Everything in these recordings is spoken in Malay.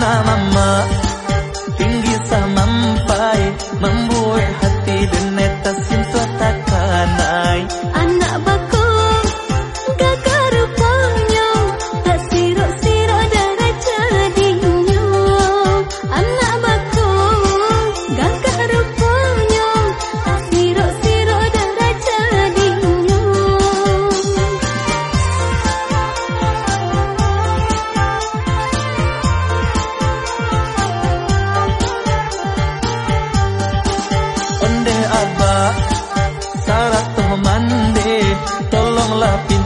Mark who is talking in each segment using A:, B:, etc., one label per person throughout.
A: mama tinggi sampai membuat hati dan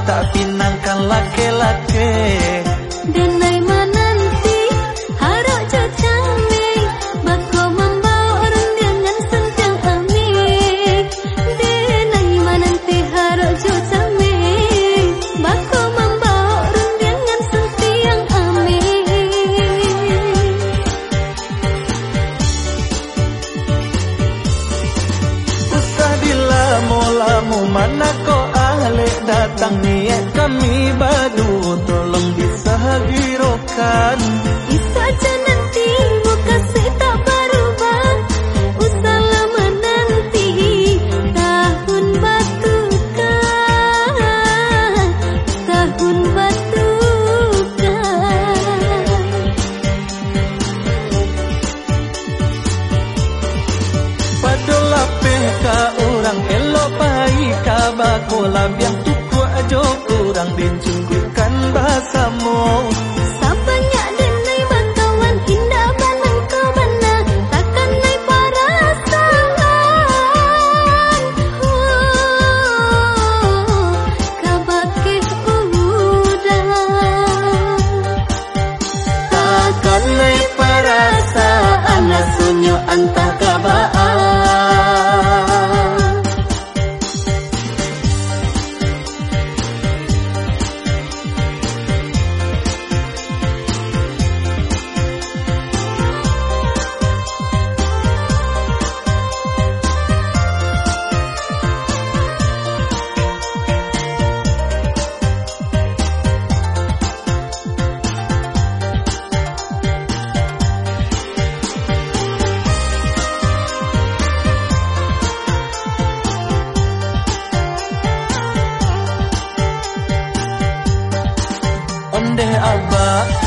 B: tak
A: pinangkan laki kabakola biang tuku ajo kurang bahasamu.
B: Denai indah banang kau mana Takkan Oh,
A: Takkan naik perasaan Nasunyo antah kabaan Abba.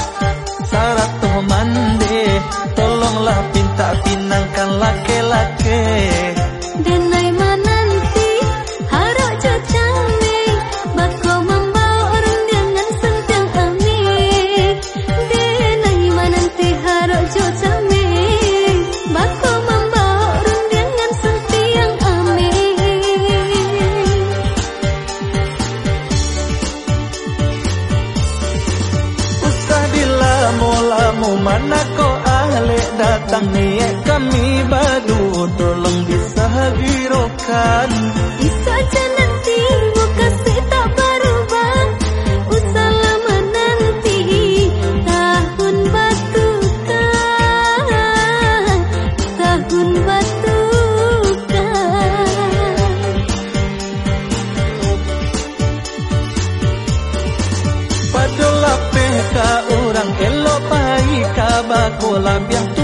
A: Dilamu-lamu mana kau ahli? Datang niat kami badu Tolong disahirokan
B: Isa nanti muka tak berubah. Usah lama nanti tahun batukan. Tahun
A: Colombia.